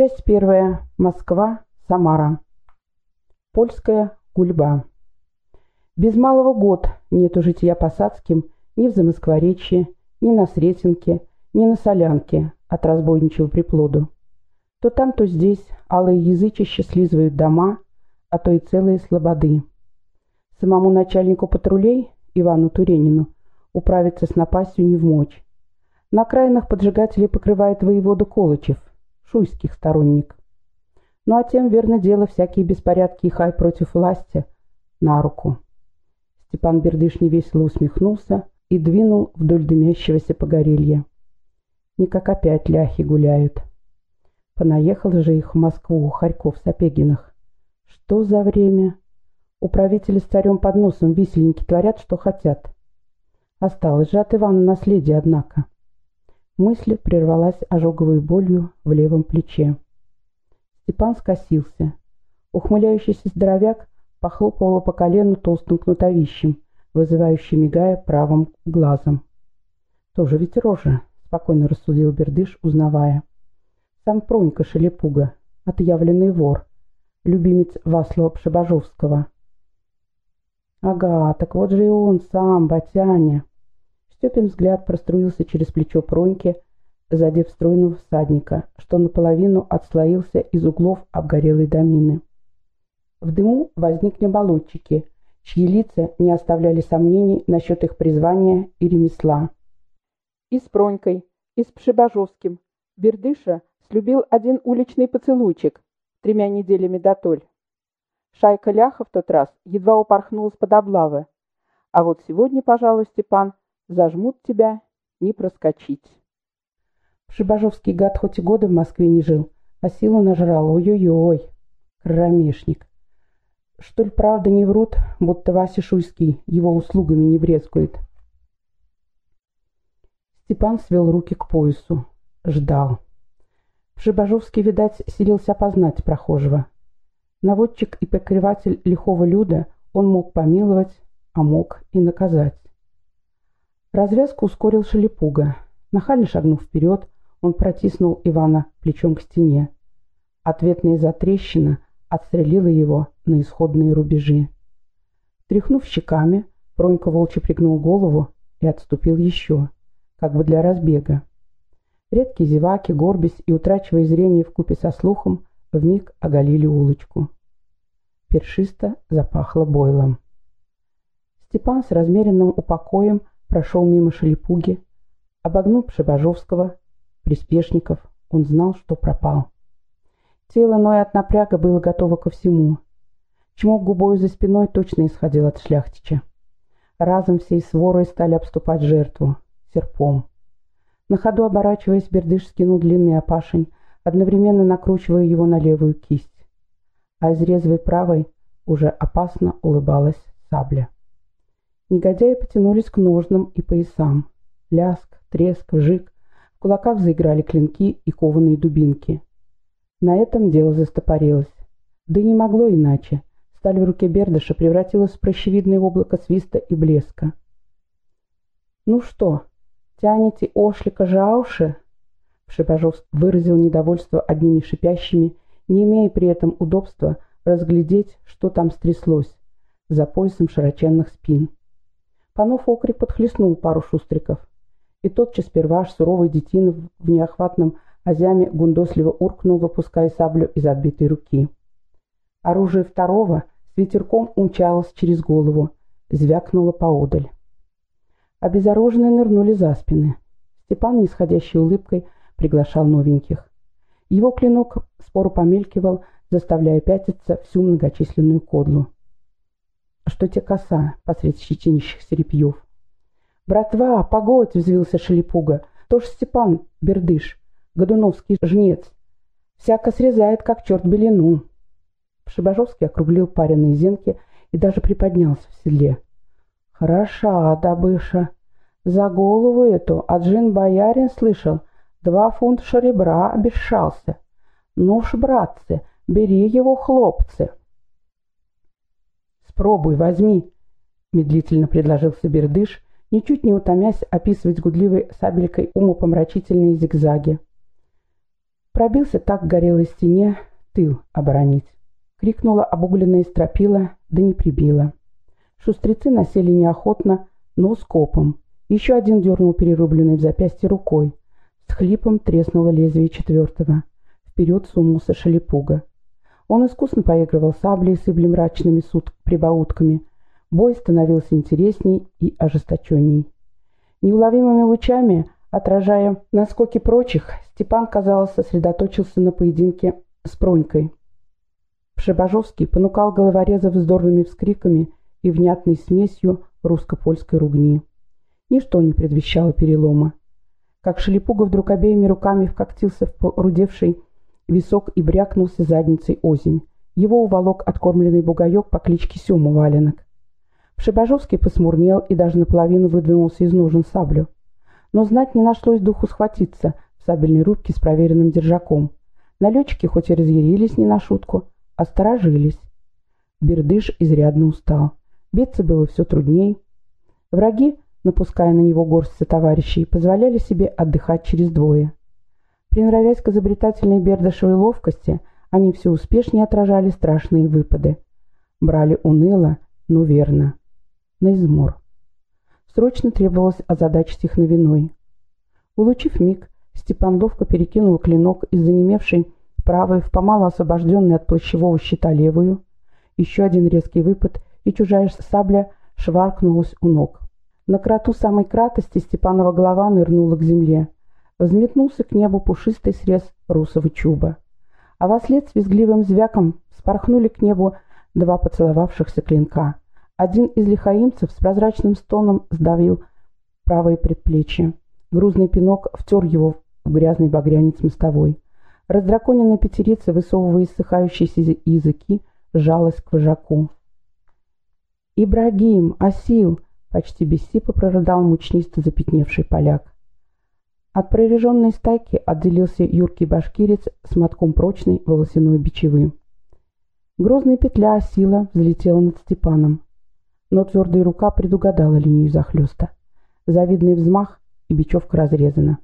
Часть первая. Москва. Самара. Польская гульба. Без малого год нету жития посадским ни в Замоскворечье, ни на Сретенке, ни на Солянке от разбойничьего приплоду. То там, то здесь алые язычища слизывают дома, а то и целые слободы. Самому начальнику патрулей, Ивану Туренину, управиться с напастью не в мочь. На окраинах поджигателей покрывает воевода Колычев, шуйских сторонник. Ну а тем, верно дело, всякие беспорядки и хай против власти на руку. Степан Бердыш невесело усмехнулся и двинул вдоль дымящегося погорелья. Никак опять ляхи гуляют. Понаехал же их в Москву, Харьков, Сапегинах. Что за время? Управители с царем под носом висельники творят, что хотят. Осталось же от Ивана наследие, однако. Мысль прервалась ожоговой болью в левом плече. Степан скосился. Ухмыляющийся здоровяк похлопывал по колену толстым кнутовищем, вызывающе мигая правым глазом. «Тоже ведь рожа», — спокойно рассудил Бердыш, узнавая. «Сам Пронька Шелепуга, отъявленный вор, любимец Васлова Пшебажовского». «Ага, так вот же и он сам, Батяня». Степин взгляд проструился через плечо Проньки, задев стройного всадника, что наполовину отслоился из углов обгорелой домины. В дыму возникли болотчики, чьи лица не оставляли сомнений насчет их призвания и ремесла. И с Пронькой, и с Пшебажовским Бердыша слюбил один уличный поцелуйчик тремя неделями дотоль. Шайка ляха в тот раз едва упорхнула с-под облавы, а вот сегодня, пожалуй, Степан, Зажмут тебя, не проскочить. Шибажовский гад хоть и года в Москве не жил, а силу нажрал, ой-ой-ой, кромешник. Что ли правда не врут, будто Вася Шуйский его услугами не брезгует? Степан свел руки к поясу. Ждал. Шибажовский, видать, селился опознать прохожего. Наводчик и покрыватель лихого люда он мог помиловать, а мог и наказать. Развязку ускорил шелепуга. Нахально шагнув вперед, он протиснул Ивана плечом к стене. Ответная затрещина отстрелила его на исходные рубежи. Тряхнув щеками, Пронька волча пригнул голову и отступил еще, как бы для разбега. Редкие зеваки, горбясь и утрачивая зрение вкупе со слухом, вмиг оголили улочку. Першисто запахло бойлом. Степан с размеренным упокоем прошел мимо Шелепуги, обогнул Пшебажовского, приспешников, он знал, что пропал. Тело Ноя от напряга было готово ко всему. Чмок губой за спиной точно исходил от шляхтича. Разом всей сворой стали обступать жертву, серпом. На ходу оборачиваясь, Бердыш скинул длинный опашень, одновременно накручивая его на левую кисть. А из резвой правой уже опасно улыбалась сабля. Негодяи потянулись к ножнам и поясам. Ляск, треск, вжик. В кулаках заиграли клинки и кованые дубинки. На этом дело застопорилось. Да и не могло иначе. Сталь в руке Бердаша превратилась в прощевидное облако свиста и блеска. «Ну что, тянете ошлика жауши?» Шипажов выразил недовольство одними шипящими, не имея при этом удобства разглядеть, что там стряслось за поясом широченных спин. Панов окрик подхлестнул пару шустриков. И тотчас перваш, суровый детин в неохватном озяме гундосливо уркнул, выпуская саблю из отбитой руки. Оружие второго с ветерком умчалось через голову, звякнуло поодаль. Обезоруженные нырнули за спины. Степан, нисходящей улыбкой, приглашал новеньких. Его клинок споро помелькивал, заставляя пятиться всю многочисленную кодлу что те коса посред щетинищих серепьев. «Братва, погодь!» — взвился Шелепуга. «То Степан Бердыш, Годуновский жнец. Всяко срезает, как черт белину». Шибажовский округлил пареные зенки и даже приподнялся в седле. «Хороша добыша. За голову эту от жен боярин слышал, два фунта шеребра обещался. Ну ж, братцы, бери его, хлопцы!» «Пробуй, возьми!» — медлительно предложил Сабердыш, ничуть не утомясь описывать гудливой сабелькой умопомрачительные зигзаги. Пробился так к горелой стене, тыл оборонить. Крикнула обугленная стропила, да не прибила. Шустрецы насели неохотно, но скопом. Еще один дернул перерубленный в запястье рукой. С хлипом треснуло лезвие четвертого. Вперед сунулся шалипуга. Он искусно поигрывал саблей с мрачными суд прибаутками. Бой становился интересней и ожесточенней. Неуловимыми лучами, отражая наскоки прочих, Степан, казалось, сосредоточился на поединке с Пронькой. Пшебажовский понукал головореза вздорными вскриками и внятной смесью русско-польской ругни. Ничто не предвещало перелома. Как шелепуга вдруг обеими руками вкоктился в порудевший висок и брякнулся задницей озимь. Его уволок откормленный бугаек по кличке Сема Валенок. Пшебажовский посмурнел и даже наполовину выдвинулся из ножен саблю. Но знать не нашлось духу схватиться в сабельной рубке с проверенным держаком. Налетчики хоть и разъярились не на шутку, осторожились. Бердыш изрядно устал. Биться было все трудней. Враги, напуская на него горсть товарищей, позволяли себе отдыхать через двое. Приноровясь к изобретательной бердышевой ловкости, они все успешнее отражали страшные выпады. Брали уныло, но верно на измор. Срочно требовалось озадачить их новиной. Улучив миг, Степан ловко перекинул клинок из занемевшей правой в помало освобожденной от плащевого щита левую. Еще один резкий выпад, и чужая сабля шваркнулась у ног. На кроту самой кратости Степанова голова нырнула к земле. Взметнулся к небу пушистый срез русого чуба. А во след с визгливым звяком спорхнули к небу два поцеловавшихся клинка. Один из лихаимцев с прозрачным стоном сдавил правое предплечье. Грузный пинок втер его в грязный багрянец мостовой. Раздраконенная пятерица, высовывая иссыхающиеся языки, сжалась к вожаку. «Ибрагим! Асил!» — почти без сипа прорыдал мучнисто запятневший поляк. От прореженной стайки отделился юркий башкирец с мотком прочной волосяной бичевы. Грозная петля осила взлетела над Степаном но твердая рука предугадала линию захлеста. Завидный взмах, и бечевка разрезана.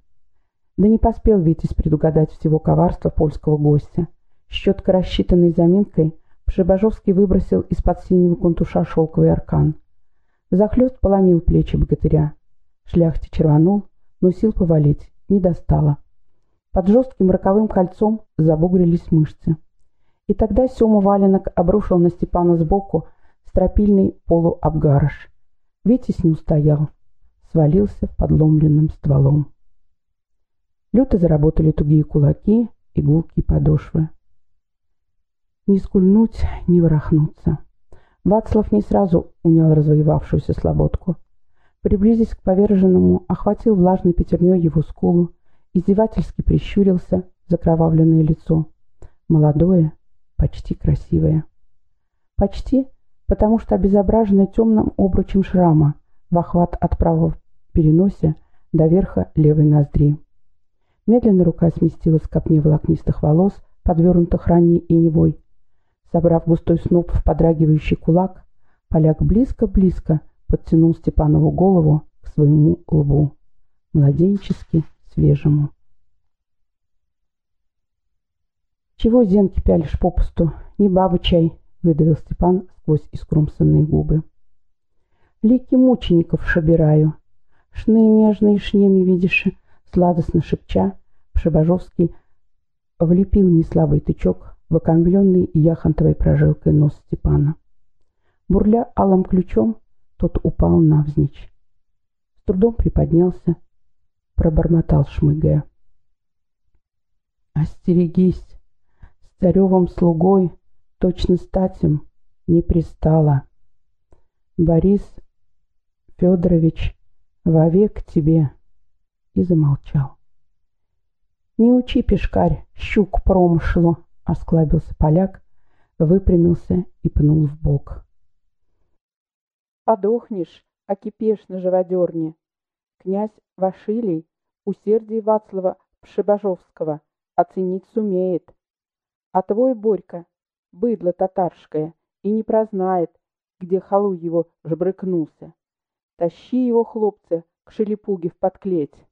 Да не поспел Витязь предугадать всего коварства польского гостя. Щетко рассчитанной заминкой Пшебажовский выбросил из-под синего контуша шелковый аркан. Захлест полонил плечи богатыря. Шляхте черванул, но сил повалить не достало. Под жестким роковым кольцом забугрились мышцы. И тогда Сема Валенок обрушил на Степана сбоку стропильный полуобгарыш. Витязь не устоял, свалился подломленным стволом. Люто заработали тугие кулаки и гулкие подошвы. Не скульнуть, не ворохнуться. Вацлав не сразу унял развоевавшуюся слободку. Приблизясь к поверженному, охватил влажной пятерней его скулу, издевательски прищурился закровавленное лицо. Молодое, почти красивое. Почти, потому что обезображена темным обручем шрама в охват от правого переносе до верха левой ноздри. Медленно рука сместилась к копне волокнистых волос, подвернутых ранней иневой. Собрав густой сноп в подрагивающий кулак, поляк близко-близко подтянул Степанову голову к своему лбу, младенчески свежему. «Чего зенки пялишь попусту? Не баба чай!» — выдавил Степан сквозь искрумсанные губы. Лики мучеников шабираю. Шны нежные шнеми видишь, сладостно шепча, Пшебажовский влепил неслабый тычок в окомбленный яхонтовой прожилкой нос Степана. Бурля алым ключом, тот упал навзничь. С трудом приподнялся, пробормотал шмыгая. «Остерегись! С царевым слугой, точно статем, не пристало. Борис Федорович, вовек тебе. И замолчал. Не учи, пешкарь, щук промышло, осклабился поляк, выпрямился и пнул в бок. Подохнешь, окипешь на живодерне. Князь Вашилий усердие Вацлава Пшебажовского оценить сумеет. А твой Борька, быдло татарское, и не прознает, где халу его жбрыкнулся. Тащи его, хлопцы, к шелепуге в подклеть.